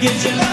get you